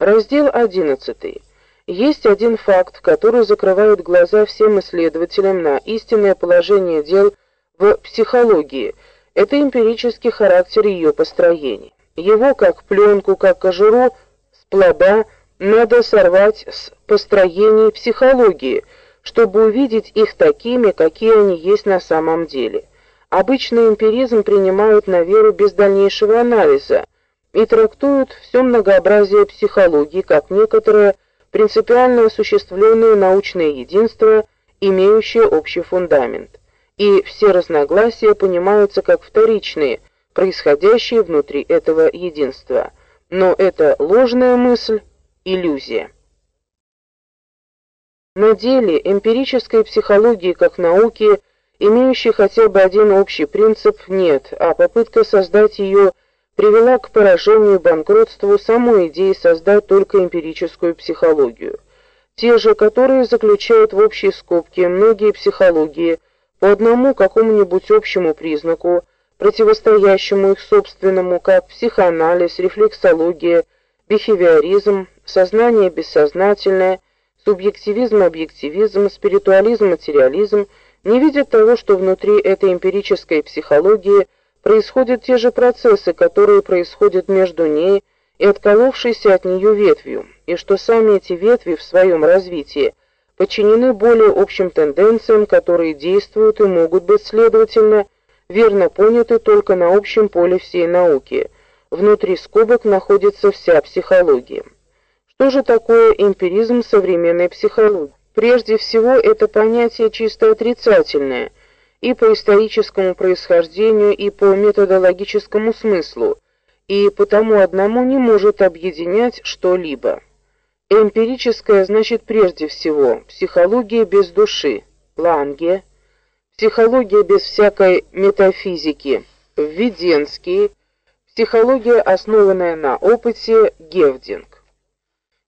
Раздел 11. Есть один факт, который закрывает глаза всем исследователям на истинное положение дел в психологии. Это эмпирический характер ее построения. Его, как пленку, как кожуру с плода, надо сорвать с построений психологии, чтобы увидеть их такими, какие они есть на самом деле. Обычно эмпиризм принимают на веру без дальнейшего анализа и трактуют все многообразие психологии как некоторое принципиально осуществленное научное единство, имеющее общий фундамент. И все разногласия понимаются как вторичные, происходящие внутри этого единства. Но это ложная мысль, иллюзия. На деле эмпирической психологии как науки, имеющей хотя бы один общий принцип, нет, а попытка создать ее привела к поражению и банкротству самой идеи создать только эмпирическую психологию. Те же, которые заключают в общей скобке многие психологии по одному какому-нибудь общему признаку, противостоящему их собственному, как психоанализ, рефлексология, бихевиоризм, сознание бессознательное, субъективизм, объективизм, спиритуализм, материализм, не видят того, что внутри этой эмпирической психологии – происходят те же процессы, которые происходят между ней и отколовшейся от нее ветвью, и что сами эти ветви в своем развитии подчинены более общим тенденциям, которые действуют и могут быть, следовательно, верно поняты только на общем поле всей науки. Внутри скобок находится вся психология. Что же такое эмпиризм современной психологии? Прежде всего, это понятие чисто отрицательное – и по историческому происхождению, и по методологическому смыслу, и потому одному не может объединять что-либо. Эмпирическое значит прежде всего психология без души, Ланге, психология без всякой метафизики, Введенский, психология, основанная на опыте, Гевдинг.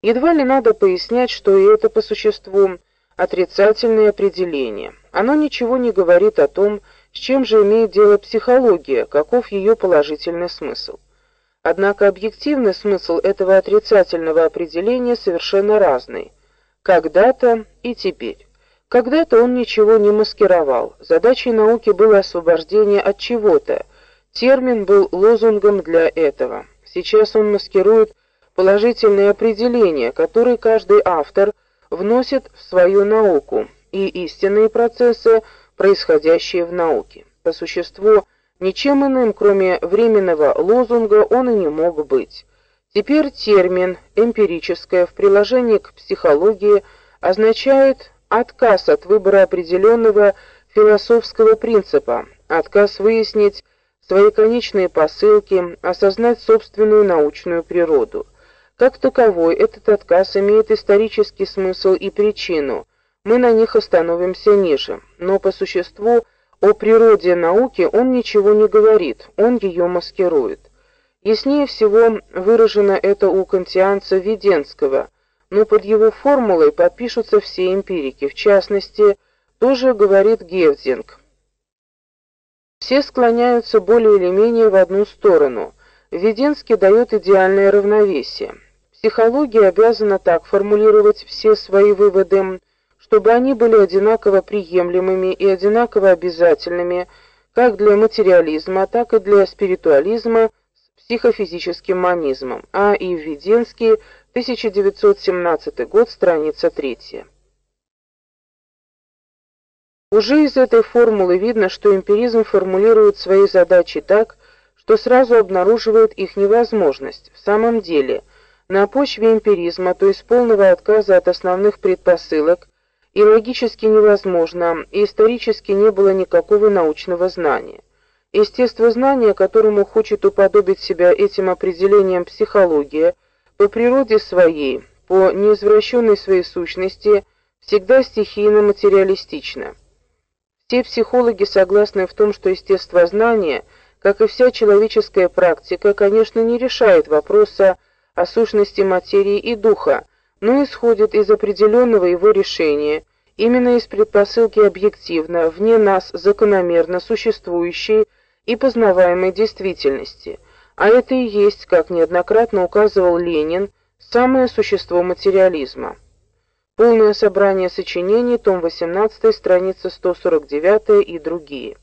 Едва ли надо пояснять, что и это по существу отрицательное определение. Оно ничего не говорит о том, с чем же имеет дело психология, каков ее положительный смысл. Однако объективный смысл этого отрицательного определения совершенно разный. Когда-то и теперь. Когда-то он ничего не маскировал. Задачей науки было освобождение от чего-то. Термин был лозунгом для этого. Сейчас он маскирует положительные определения, которые каждый автор вносит в свою науку, и истинные процессы, происходящие в науке. По существу, ничем иным, кроме временного лозунга, он и не мог быть. Теперь термин эмпирическое в приложении к психологии означает отказ от выбора определенного философского принципа, отказ выяснить свои конечные посылки, осознать собственную научную природу. Как таковой этот отказ имеет исторический смысл и причину. Мы на них остановимся ниже, но по существу о природе науки он ничего не говорит, он ее маскирует. Яснее всего выражено это у кантианца Веденского, но под его формулой подпишутся все эмпирики, в частности, тоже говорит Гевзинг. Все склоняются более или менее в одну сторону. Веденский дает идеальное равновесие. Психология обязана так формулировать все свои выводы, чтобы они были одинаково приемлемыми и одинаково обязательными как для материализма, так и для спиритуализма с психофизическим монизмом. А. И. Введенский, 1917 год, страница 3. Уже из этой формулы видно, что эмпиризм формулирует свои задачи так, что сразу обнаруживает их невозможность. В самом деле, на почве эмпиризма, то есть полного отказа от основных предпосылок, и логически невозможно, и исторически не было никакого научного знания. Естествознание, которому хочет уподобить себя этим определением психология, по природе своей, по неизвращенной своей сущности, всегда стихийно-материалистично. Все психологи согласны в том, что естествознание, как и вся человеческая практика, конечно, не решает вопроса о сущности материи и духа, но исходит из определенного его решения, именно из предпосылки объективно, вне нас закономерно существующей и познаваемой действительности. А это и есть, как неоднократно указывал Ленин, Самое существо материализма. Полное собрание сочинений, том 18, страница 149 и другие.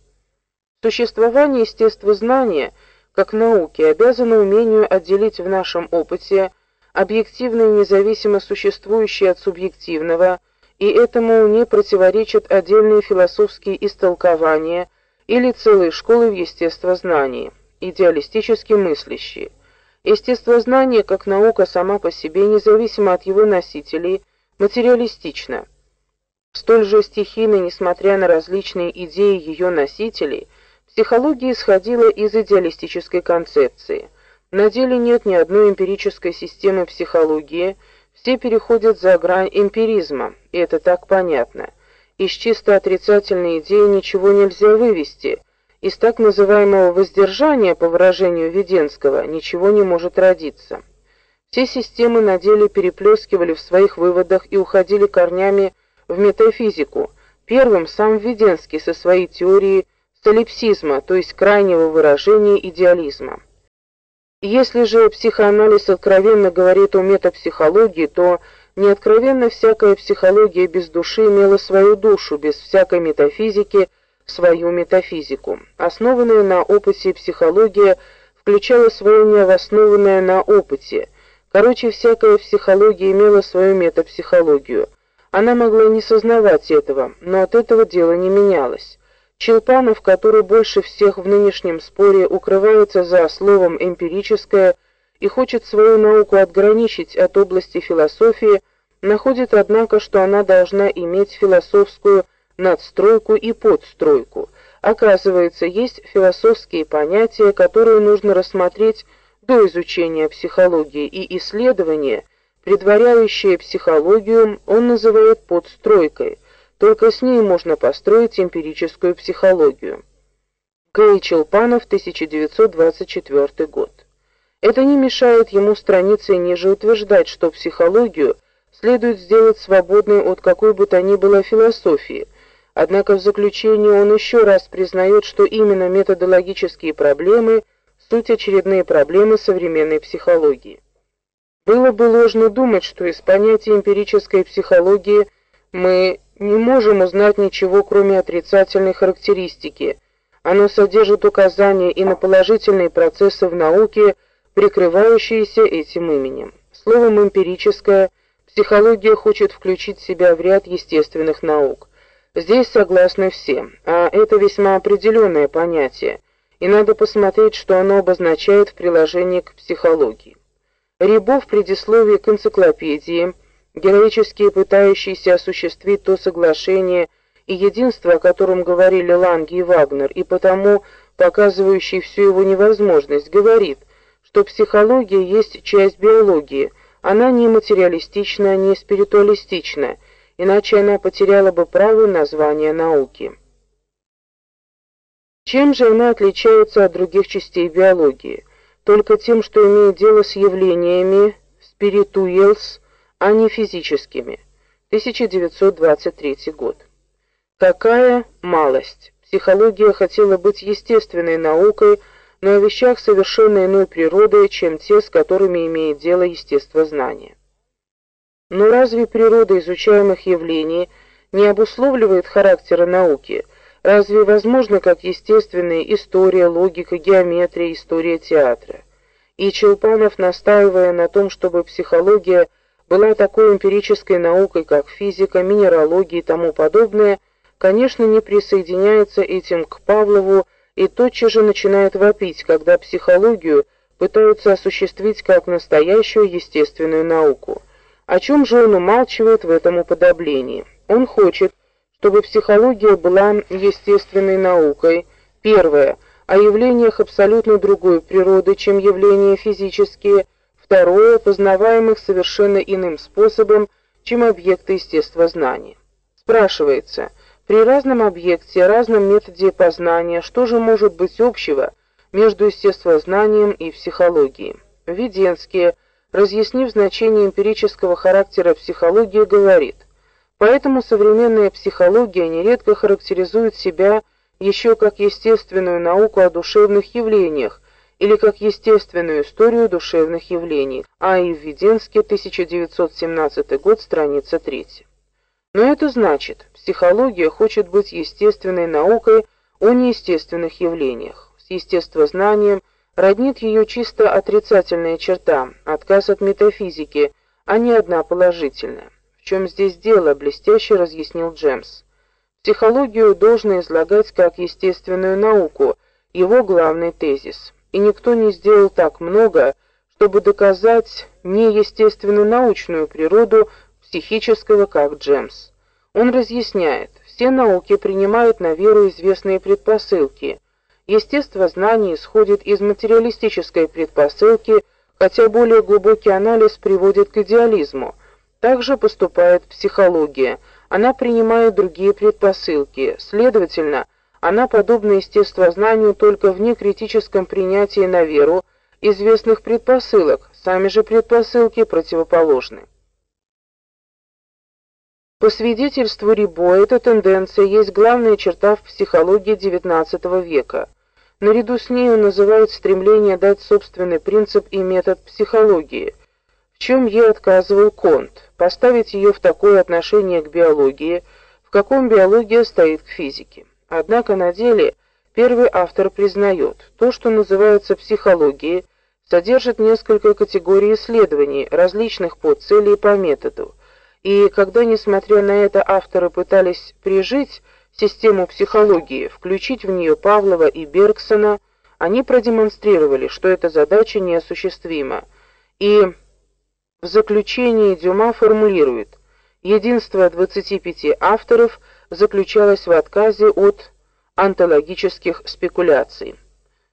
Существование естествознания как науки обязано умению отделить в нашем опыте объективно и независимо существующее от субъективного, и этому не противоречат отдельные философские истолкования или целые школы в естествознании, идеалистически мыслящие. Естествознание как наука сама по себе, независимо от его носителей, материалистично. Столь же стихийно, несмотря на различные идеи ее носителей, психология исходила из идеалистической концепции. На деле нет ни одной эмпирической системы психологии, все переходят за грань эмпиризма, и это так понятно. Из чисто отрицательной идеи ничего нельзя вывести – из так называемого воздержания, по выражению Веденского, ничего не может родиться. Все системы на деле переплескивали в своих выводах и уходили корнями в метафизику. Первым сам Веденский со своей теорией солипсизма, то есть крайнего выражения идеализма. Если же психоанализ откровенно говорит о метапсихологии, то неоткровенно всякая психология без души имела свою душу, без всякой метафизики – свою метафизику. Основанная на опыте психология включала свое необоснованное на опыте. Короче, всякая психология имела свою метапсихологию. Она могла не сознавать этого, но от этого дело не менялось. Челпанов, который больше всех в нынешнем споре укрывается за словом эмпирическое и хочет свою науку отграничить от области философии, находит однако, что она должна иметь философскую надстройку и подстройку. Оказывается, есть философские понятия, которые нужно рассмотреть до изучения психологии и исследования, предваряющие психологию, он называет подстройкой. Только с ней можно построить эмпирическую психологию. Г. Челпанов, 1924 год. Это не мешает ему страницей ниже утверждать, что психологию следует сделать свободной от какой бы то ни было философии – Однако в заключении он еще раз признает, что именно методологические проблемы суть очередные проблемы современной психологии. Было бы ложно думать, что из понятия эмпирической психологии мы не можем узнать ничего, кроме отрицательной характеристики. Оно содержит указания и на положительные процессы в науке, прикрывающиеся этим именем. Словом эмпирическая психология хочет включить себя в ряд естественных наук. Здесь согласны все, а это весьма определенное понятие, и надо посмотреть, что оно обозначает в приложении к психологии. Рябов в предисловии к энциклопедии, героически пытающийся осуществить то соглашение и единство, о котором говорили Ланги и Вагнер, и потому показывающий всю его невозможность, говорит, что психология есть часть биологии, она не материалистична, не спиритуалистична, иначе она потеряла бы право на звание науки. Чем же она отличается от других частей биологии? Только тем, что имеет дело с явлениями spirituals, а не физическими. 1923 год. Какая малость. Психология хотела быть естественной наукой, но о вещах совершенно иной природы, чем те, с которыми имеет дело естествознание. Но разве природа изучаемых явлений не обусловливает характера науки? Разве возможно как естественная история, логика, геометрия, история театра? И Челпанов, настаивая на том, чтобы психология была такой эмпирической наукой, как физика, минералогия и тому подобное, конечно, не присоединяется этим к Павлову и тотчас же начинает вопить, когда психологию пытаются осуществить как настоящую естественную науку. О чем же он умалчивает в этом уподоблении? Он хочет, чтобы психология была естественной наукой. Первое о явлениях абсолютно другой природы, чем явления физические. Второе познаваемых совершенно иным способом, чем объекты естествознания. Спрашивается: при разном объекте, разном методе познания, что же может быть общего между естествознанием и психологией? Введенские разъяснив значение эмпирического характера психологии, говорит: "Поэтому современная психология нередко характеризует себя еще как естественную науку о душевных явлениях или как естественную историю душевных явлений. А. И. Введенский, 1917 год, страница 3. Но это значит, психология хочет быть естественной наукой о неестественных явлениях. С естествознанием роднит ее чисто отрицательная черта, отказ от метафизики, а не одна положительная. В чем здесь дело, блестяще разъяснил Джемс. Психологию должно излагать как естественную науку, его главный тезис. И никто не сделал так много, чтобы доказать неестественную научную природу психического, как Джемс. Он разъясняет, все науки принимают на веру известные предпосылки. Естествознание исходит из материалистической предпосылки, хотя более глубокий анализ приводит к идеализму. Также поступает психология – она принимает другие предпосылки. Следовательно, она подобна естествознанию только в некритическом принятии на веру известных предпосылок. Сами же предпосылки противоположны. По свидетельству Рибо, эта тенденция есть главная черта в психологии XIX века. Наряду с ней он называет стремление дать собственный принцип и метод психологии, в чем ей отказывал Конт поставить ее в такое отношение к биологии, в каком биология стоит к физике. Однако на деле первый автор признает, то, что называется психологией, содержит несколько категорий исследований, различных по цели и по методу. И когда, несмотря на это, авторы пытались прижить систему психологии, включить в нее Павлова и Бергсона, они продемонстрировали, что эта задача неосуществима. И в заключении Дюма формулирует: единство 25 авторов заключалось в отказе от онтологических спекуляций.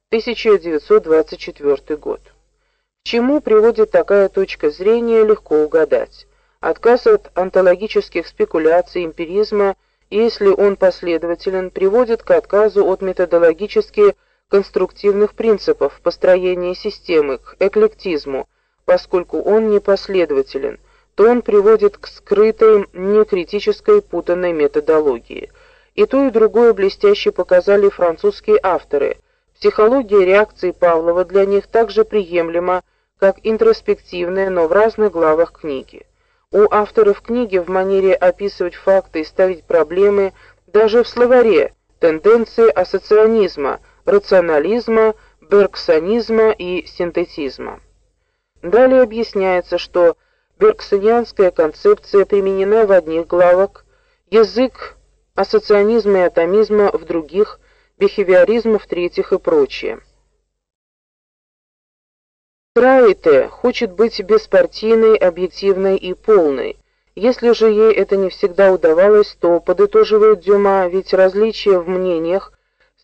1924 год. К чему приводит такая точка зрения, легко угадать. Отказ от онтологических спекуляций, эмпиризма, если он последователен, приводит к отказу от методологически конструктивных принципов построения системы, к эклектизму, поскольку он непоследователен, то он приводит к скрытой, некритической путанной методологии. И то, и другое блестяще показали французские авторы. Психология реакции Павлова для них также приемлема, как интроспективная, но в разных главах книги. У авторов книги в манере описывать факты и ставить проблемы даже в словаре тенденции ассоционизма, рационализма, бергсонизма и синтетизма. Далее объясняется, что бергсонианская концепция применена в одних главах, язык ассоционизма и атомизма в других, бихевиоризма в третьих и прочее. Трайте хочет быть беспартийной, объективной и полной. Если же ей это не всегда удавалось, то подытоживает Дюма, ведь различия в мнениях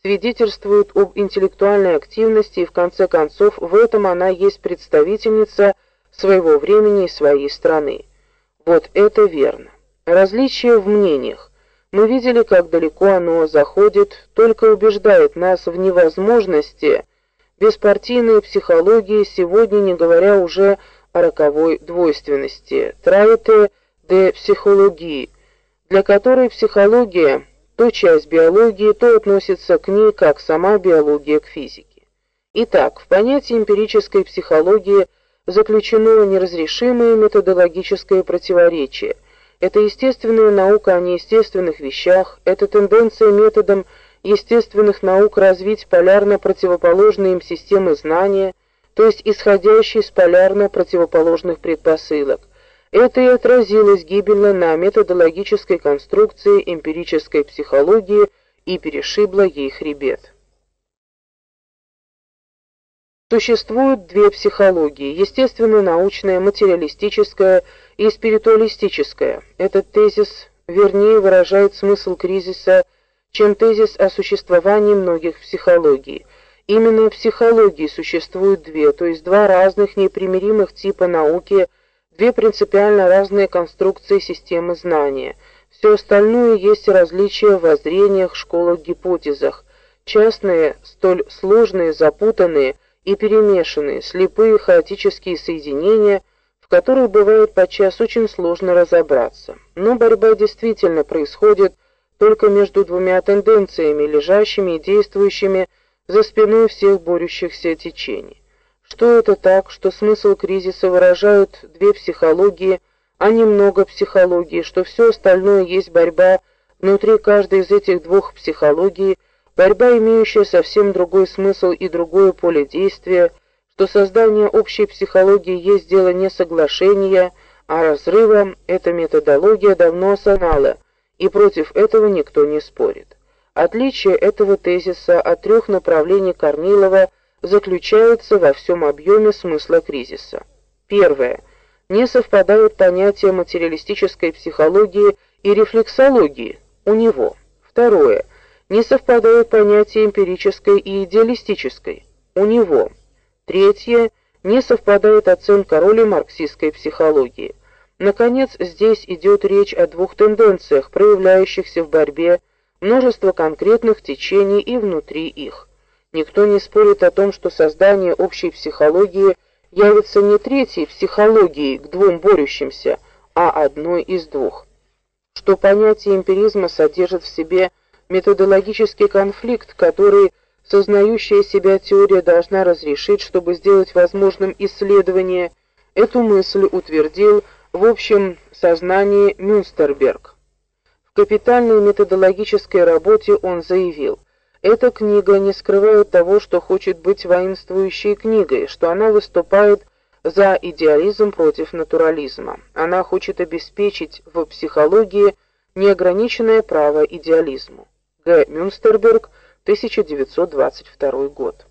свидетельствуют об интеллектуальной активности, и в конце концов в этом она есть представительница своего времени и своей страны. Вот это верно. Различие в мнениях. Мы видели, как далеко оно заходит, только убеждает нас в невозможности беспартийной психологии сегодня, не говоря уже о роковой двойственности, траите де психологии, для которой психология то часть биологии, то относится к ней как сама биология к физике. Итак, в понятии эмпирической психологии заключено неразрешимое методологическое противоречие. Это естественная наука о неестественных вещах, это тенденция методом естественных наук развить полярно противоположные им системы знания, то есть исходящие из полярно противоположных предпосылок. Это и отразилось гибельно на методологической конструкции эмпирической психологии и перешибло ей хребет. Существуют две психологии: естественно-научная, материалистическая и спиритуалистическая. Этот тезис вернее выражает смысл кризиса, чем тезис о существовании многих психологий. Именно в психологии существуют две, то есть два разных непримиримых типа науки – две принципиально разные конструкции системы знания. Все остальное есть различия в воззрениях, школах, гипотезах. Частные, столь сложные, запутанные и перемешанные, слепые хаотические соединения, в которых бывает подчас очень сложно разобраться. Но борьба действительно происходит только между двумя тенденциями, лежащими и действующими за спиной всех борющихся течений. Что это так, что смысл кризиса выражают две психологии, а не много психологии, что все остальное есть борьба внутри каждой из этих двух психологий, борьба, имеющая совсем другой смысл и другое поле действия, что создание общей психологии есть дело не соглашения, а разрыва, эта методология давно осознала, и против этого никто не спорит. Отличие этого тезиса от трех направлений Корнилова заключается во всем объеме смысла кризиса. Первое. Не совпадают понятия материалистической психологии и рефлексологии у него. Второе. Не совпадают понятия эмпирической и идеалистической у него. Третье. Не совпадает оценка роли марксистской психологии. Наконец, здесь идет речь о двух тенденциях, проявляющихся в борьбе множество конкретных течений и внутри их. Никто не спорит о том, что создание общей психологии явится не третьей психологией к двум борющимся, а одной из двух. Что понятие эмпиризма содержит в себе методологический конфликт, который сознающая себя теория должна разрешить, чтобы сделать возможным исследование, эту мысль утвердил в общем сознании Мюнстерберг. В капитальной методологической работе он заявил: "Эта книга не скрывает того, что хочет быть воинствующей книгой, что она выступает за идеализм против натурализма. Она хочет обеспечить в психологии неограниченное право идеализму". Г. Мюнстерберг, 1922 год.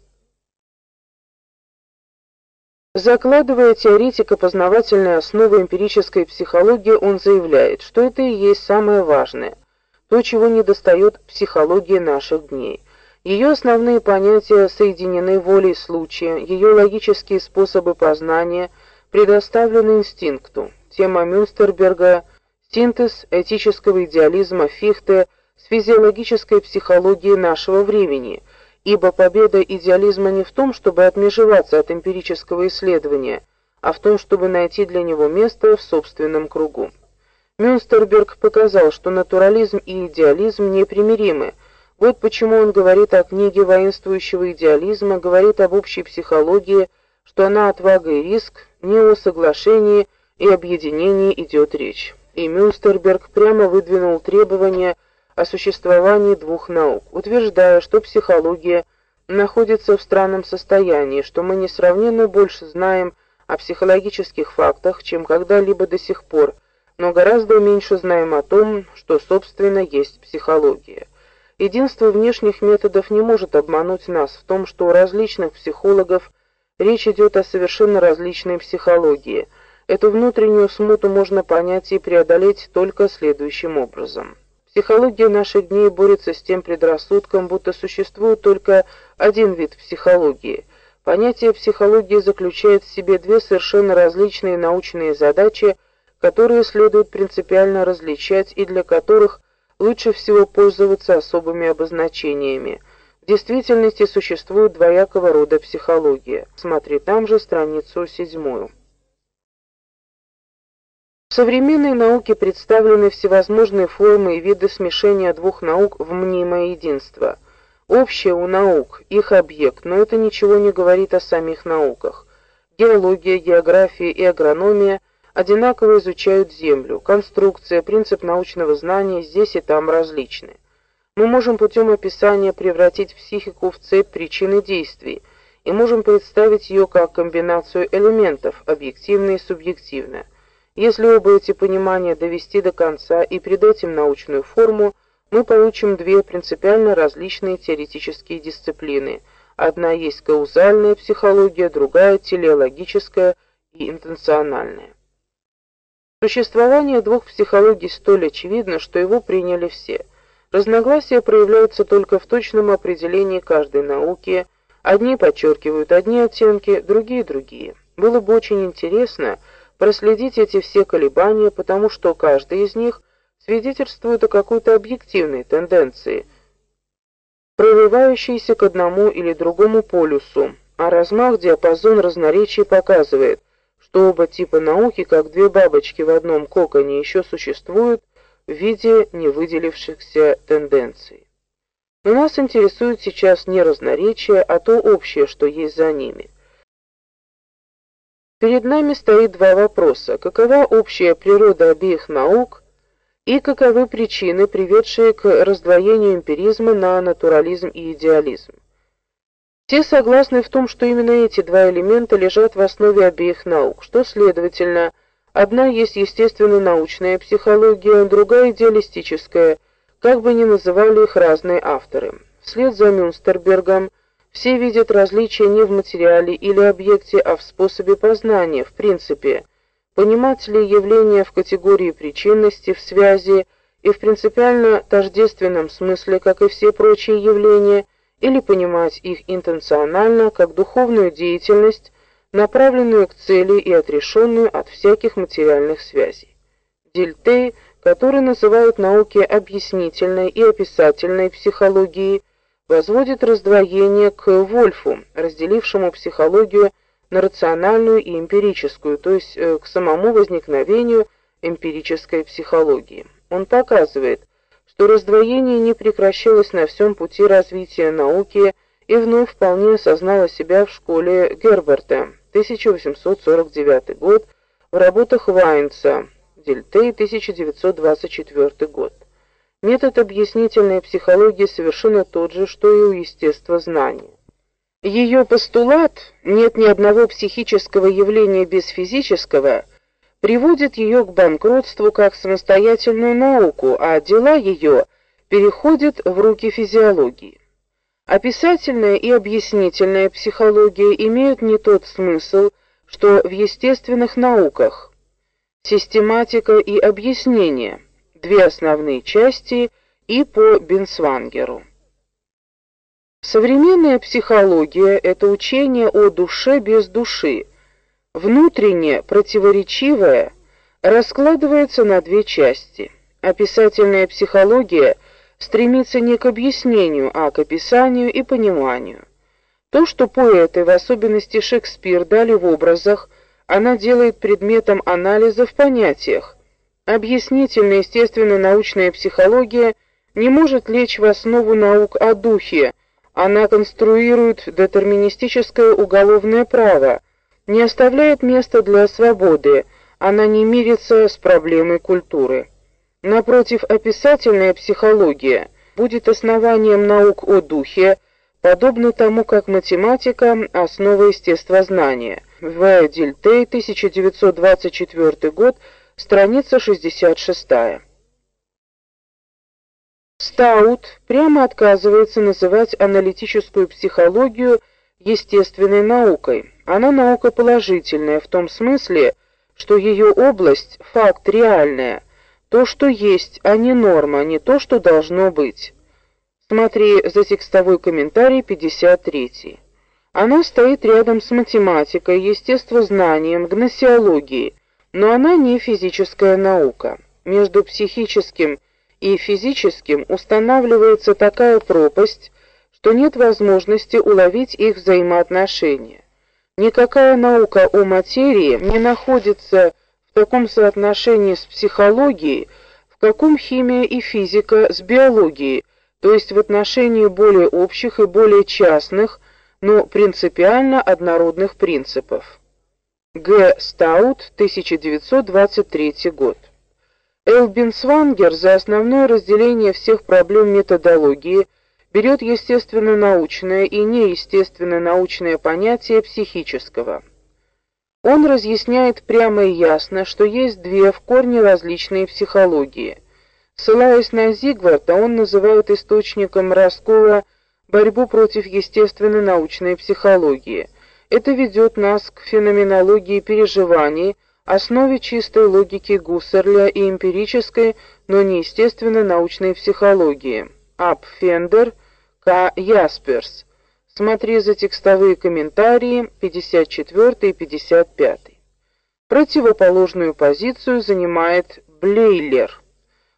Закладывая теоретико-познавательные основы эмпирической психологии, он заявляет, что это и есть самое важное, то, чего недостает психологии наших дней. Ее основные понятия соединены волей случая, ее логические способы познания предоставлены инстинкту. Тема Мюнстерберга синтез этического идеализма Фихте с физиологической психологией нашего времени – ибо победа идеализма не в том, чтобы отмежеваться от эмпирического исследования, а в том, чтобы найти для него место в собственном кругу. Мюнстерберг показал, что натурализм и идеализм непримиримы. Вот почему он говорит о книге воинствующего идеализма, говорит об общей психологии, что она отвага и риск, не о соглашении и объединении идет речь. И Мюнстерберг прямо выдвинул требования о существовании двух наук, утверждая, что психология находится в странном состоянии, что мы несравненно больше знаем о психологических фактах, чем когда-либо до сих пор, но гораздо меньше знаем о том, что собственно есть психология. Единство внешних методов не может обмануть нас в том, что у различных психологов речь идет о совершенно различной психологии. Эту внутреннюю смуту можно понять и преодолеть только следующим образом. Психология наших дней борется с тем предрассудком, будто существует только один вид психологии. Понятие психологии заключает в себе две совершенно различные научные задачи, которые следует принципиально различать и для которых лучше всего пользоваться особыми обозначениями. В действительности существует двоякого рода психология. Смотри там же страницу седьмую. В современной науке представлены всевозможные формы и виды смешения двух наук в мнимое единство. Общее у наук их объект, но это ничего не говорит о самих науках. Геология, география и агрономия одинаково изучают землю. Конструкция, принцип научного знания здесь и там различны. Мы можем путем описания превратить психику в цепь причин и действий, и можем представить ее как комбинацию элементов, объективное и субъективное. Если оба эти понимания довести до конца и придать им научную форму, мы получим две принципиально различные теоретические дисциплины. Одна есть каузальная психология, другая телеологическая и интенциональная. Существование двух психологий столь очевидно, что его приняли все. Разногласия проявляются только в точном определении каждой науки. Одни подчеркивают одни оттенки, другие другие. Было бы очень интересно проследить эти все колебания, потому что каждый из них свидетельствует о какой-то объективной тенденции, прорывающейся к одному или другому полюсу, а размах диапазон разноречий показывает, что оба типа науки, как две бабочки в одном коконе, еще существуют в виде невыделившихся тенденций. Но нас интересует сейчас не разноречие, а то общее, что есть за ними. Перед нами стоит два вопроса: какова общая природа обеих наук и каковы причины, приведшие к раздвоению эмпиризма на натурализм и идеализм. Все согласны в том, что именно эти два элемента лежат в основе обеих наук, что, следовательно, одна есть естественно-научная психология, другая идеалистическая, как бы ни называли их разные авторы. Вслед за Мюнстербергом все видят различия не в материале или объекте, а в способе познания, в принципе. Понимать ли явления в категории причинности, в связи и в принципиально тождественном смысле, как и все прочие явления, или понимать их интенционально как духовную деятельность, направленную к цели и отрешенную от всяких материальных связей. Дильтей, который называют науки объяснительной и описательной психологией, возводит раздвоение к Вольфу, разделившему психологию на рациональную и эмпирическую, то есть э, к самому возникновению эмпирической психологии. Он показывает, что раздвоение не прекращалось на всем пути развития науки и вновь вполне осознало себя в школе Герберта, 1849 год, в работах Вайнца, Дельтей, 1924 год. Метод объяснительной психологии совершенно тот же, что и у естествознания. Ее постулат «нет ни одного психического явления без физического» приводит ее к банкротству как самостоятельную науку, а дела ее переходят в руки физиологии. Описательная и объяснительная психология имеют не тот смысл, что в естественных науках. Систематика и объяснение две основные части и по Бенсвангеру. Современная психология это учение о душе без души, внутренне противоречивое, раскладывается на две части. Описательная психология стремится не к объяснению, а к описанию и пониманию. То, что поэты, в особенности Шекспир, дали в образах, она делает предметом анализа в понятиях. Объяснительная естественно-научная психология не может лечь в основу наук о духе. Она конструирует детерминистическое уголовное право, не оставляет места для свободы, она не мирится с проблемой культуры. Напротив, описательная психология будет основанием наук о духе, подобно тому, как математика основа естествознания. В. Дильтей, 1924 год, страница 66. Стаут прямо отказывается называть аналитическую психологию естественной наукой. Она наука положительная в том смысле, что ее область факт реальная, то, что есть, а не норма, не то, что должно быть. Смотри за текстовой комментарий 53. Она стоит рядом с математикой, естествознанием, гносеологией, но она не физическая наука. Между психическим и физическим устанавливается такая пропасть, что нет возможности уловить их взаимоотношения. Никакая наука о материи не находится в таком соотношении с психологией, в каком химия и физика с биологией, то есть в отношении более общих и более частных, но принципиально однородных принципов. Г. Стаут, 1923 год. Элбин Свангер за основное разделение всех проблем методологии – берет естественно-научное и неестественно-научное понятие психического. Он разъясняет прямо и ясно, что есть две в корне различные психологии. Ссылаясь на Зигварда, он называет источником раскола борьбу против естественно-научной психологии. Это ведет нас к феноменологии переживаний, основе чистой логики Гуссерля и эмпирической, но не естественно-научной психологии. Апфендер к. Ясперс. Смотри за текстовые комментарии 54 и 55. Противоположную позицию занимает Блейлер.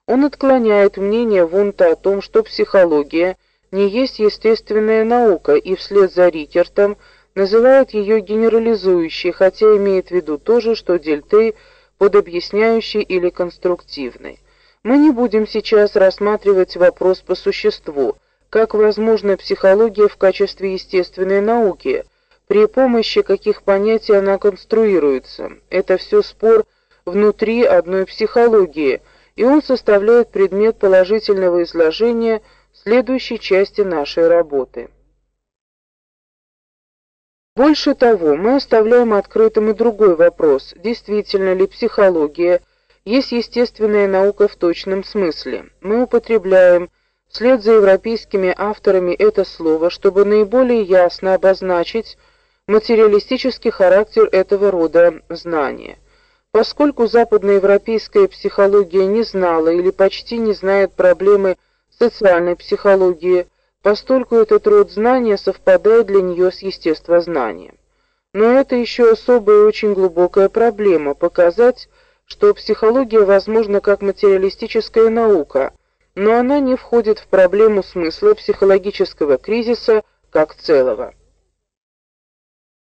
Он отклоняет мнение Вунта о том, что психология не есть естественная наука, и вслед за Рикертом называет ее генерализующей, хотя имеет в виду то же, что Дельтей под объясняющей или конструктивной. Мы не будем сейчас рассматривать вопрос по существу, как возможна психология в качестве естественной науки, при помощи каких понятий она конструируется. Это все спор внутри одной психологии, и он составляет предмет положительного изложения следующей части нашей работы. Больше того, мы оставляем открытым и другой вопрос: действительно ли психология есть естественная наука в точном смысле? Мы употребляем вслед за европейскими авторами это слово, чтобы наиболее ясно обозначить материалистический характер этого рода знания. Поскольку западноевропейская психология не знала или почти не знает проблемы социальной психологии, постольку этот род знания совпадает для нее с естествознанием. Но это еще особая и очень глубокая проблема показать, что психология возможна как материалистическая наука, но она не входит в проблему смысла психологического кризиса как целого.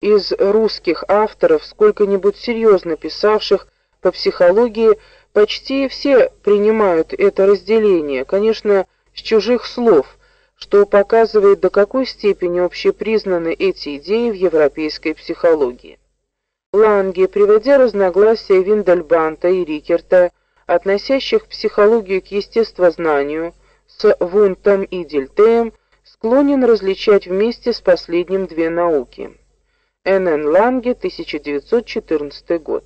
Из русских авторов, сколько-нибудь серьезно писавших по психологии, почти все принимают это разделение, конечно, с чужих слов, что показывает, до какой степени общепризнаны эти идеи в европейской психологии. Ланге, приводя разногласия Виндельбанта и Рикерта, относящих психологию к естествознанию, с Вунтом и Дельтеем, склонен различать вместе с последним две науки. Н.Н. Ланге, 1914 год.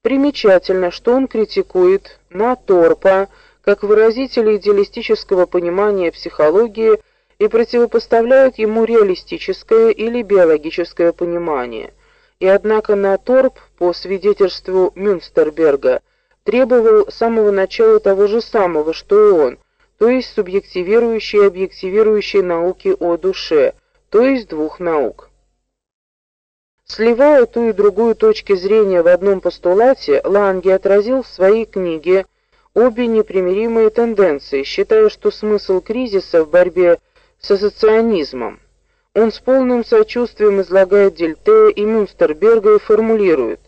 Примечательно, что он критикует Наторпа, как выразители идеалистического понимания психологии и противопоставляют ему реалистическое или биологическое понимание. И однако Наторп, по свидетельству Мюнстерберга, требовал с самого начала того же самого, что и он, то есть субъективирующей и объективирующей науки о душе, то есть двух наук. Сливая ту и другую точки зрения в одном постулате, Ланге отразил в своей книге обе непримиримые тенденции, считая, что смысл кризиса в борьбе с ассоцианизмом. Он с полным сочувствием излагает Дельтея и Мюнстерберга и формулирует: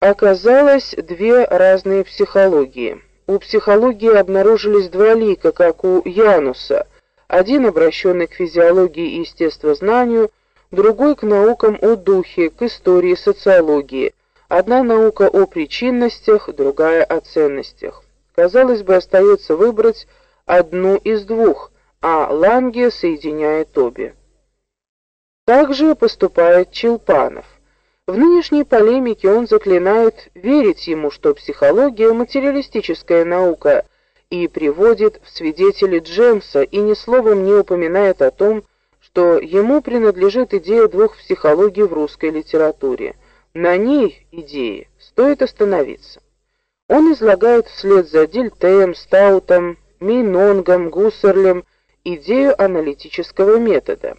Оказалось две разные психологии. У психологии обнаружились два лика, как у Януса. Один обращенный к физиологии и естествознанию, другой к наукам о духе, к истории, социологии. Одна наука о причинностях, другая о ценностях. Казалось бы, остается выбрать одну из двух, а Ланге соединяет обе. Также поступает Челпанов. В нынешней полемике он заклинает верить ему, что психология материалистическая наука, и приводит в свидетели Джемса и ни словом не упоминает о том, что ему принадлежит идея двух психологий в русской литературе – на ней идеи стоит остановиться. Он излагает вслед за Дильтеем, Стаутом, Минонгом, Гуссерлем идею аналитического метода.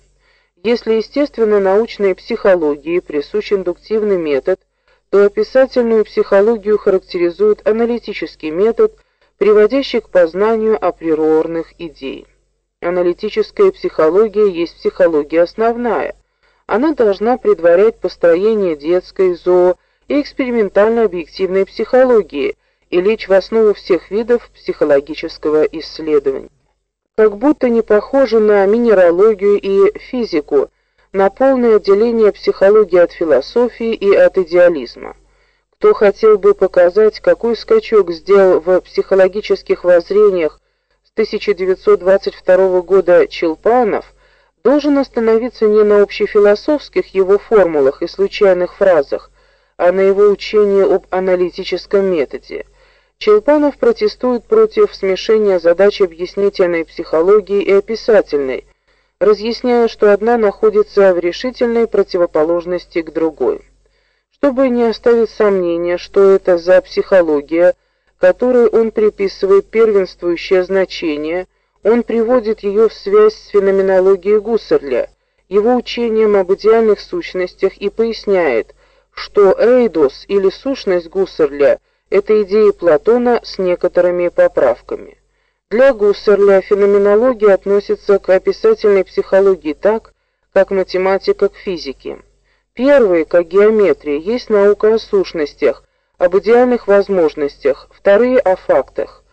Если естественно научной психологии присущ индуктивный метод, то описательную психологию характеризует аналитический метод, приводящий к познанию априорных идей. Аналитическая психология есть психология основная – она должна предварять построение детской, зоо и экспериментально-объективной психологии и лечь в основу всех видов психологического исследования. Как будто не похоже на минералогию и физику, на полное отделение психологии от философии и от идеализма. Кто хотел бы показать, какой скачок сделал в психологических воззрениях с 1922 года Челпанов – должен остановиться не на общефилософских его формулах и случайных фразах, а на его учении об аналитическом методе. Челпанов протестует против смешения задач объяснительной психологии и описательной, разъясняя, что одна находится в решительной противоположности к другой. Чтобы не оставить сомнения, что это за психология, которой он приписывает первенствующее значение – он приводит ее в связь с феноменологией Гуссерля, его учением об идеальных сущностях и поясняет, что эйдос или сущность Гуссерля это идеи Платона с некоторыми поправками. Для Гуссерля феноменология относится к описательной психологии так, как математика к физике. Первые, как геометрия, есть наука о сущностях, об идеальных возможностях, вторые о фактах.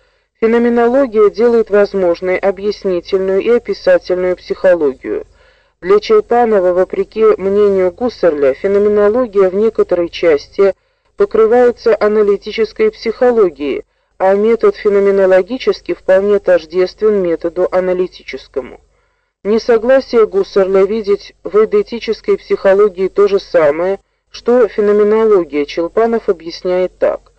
Феноменология делает возможной объяснительную и описательную психологию. Для Чайпанова, вопреки мнению Гуссерля, феноменология в некоторой части покрывается аналитической психологией, а метод феноменологический вполне тождествен методу аналитическому. Несогласие Гуссерля видеть в идентической психологии то же самое, что феноменология Челпанов объясняет так.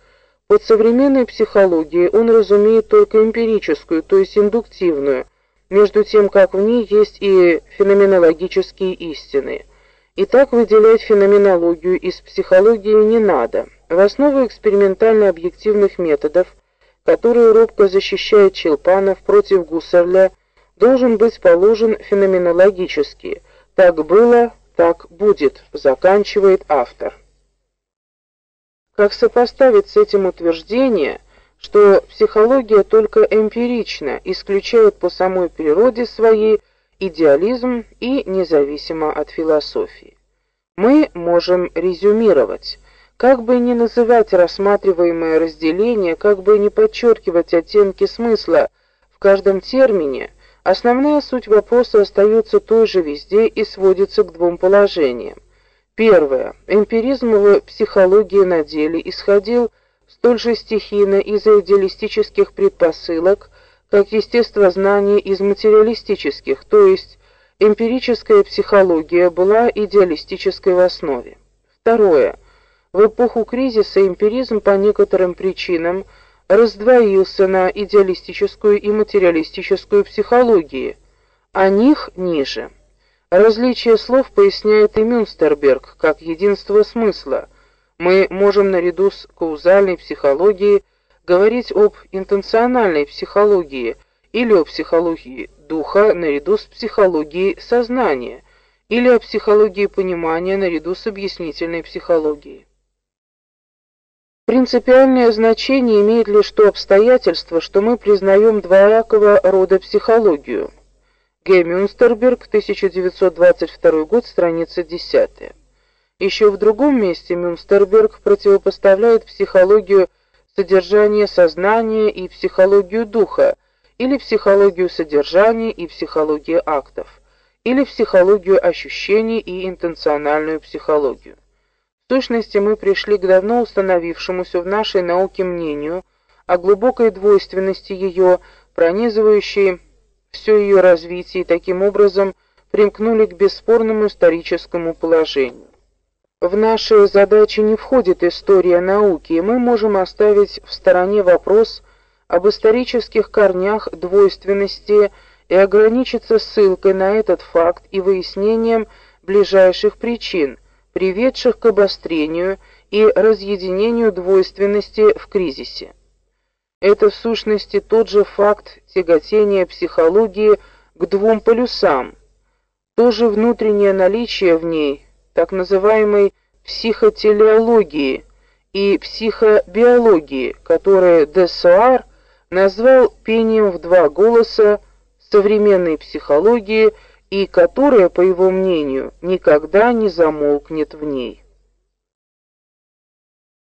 Под современной психологией он разумеет только эмпирическую, то есть индуктивную, между тем как в ней есть и феноменологические истины. И так выделять феноменологию из психологии не надо. В основу экспериментально-объективных методов, которые робко защищает Челпанов против Гуссерля, должен быть положен феноменологический. Так было, так будет, заканчивает автор. Как сопоставить с этим утверждение, что психология только эмпирична, исключает по самой природе своей идеализм и независимо от философии? Мы можем резюмировать. Как бы ни называть рассматриваемое разделение, как бы ни подчеркивать оттенки смысла в каждом термине, основная суть вопроса остается той же везде и сводится к двум положениям. Первое. Эмпиризм в психологии на деле исходил столь же стихийно из идеалистических предпосылок, как естествознание из материалистических, то есть эмпирическая психология была идеалистической в основе. Второе. В эпоху кризиса эмпиризм по некоторым причинам раздвоился на идеалистическую и материалистическую психологии, а них ниже. Различие слов поясняет и Мюнстерберг как единство смысла. Мы можем наряду с каузальной психологией говорить об интенциональной психологии или о психологии духа наряду с психологией сознания или о психологии понимания наряду с объяснительной психологией. Принципиальное значение имеет лишь то обстоятельство, что мы признаем двоякого рода психологию – Г. Мюнстерберг, 1922 год, страница 10. Еще в другом месте Мюнстерберг противопоставляет психологию содержания сознания и психологию духа, или психологию содержания и психологию актов, или психологию ощущений и интенциональную психологию. В сущности, мы пришли к давно установившемуся в нашей науке мнению о глубокой двойственности ее, пронизывающей все ее развитие и таким образом примкнули к бесспорному историческому положению. В наши задачи не входит история науки, и мы можем оставить в стороне вопрос об исторических корнях двойственности и ограничиться ссылкой на этот факт и выяснением ближайших причин, приведших к обострению и разъединению двойственности в кризисе. Это в сущности тот же факт тяготения психологии к двум полюсам, то же внутреннее наличие в ней так называемой психотелеологии и психобиологии, которые Дессуар назвал пением в два голоса современной психологии и которая, по его мнению, никогда не замолкнет в ней.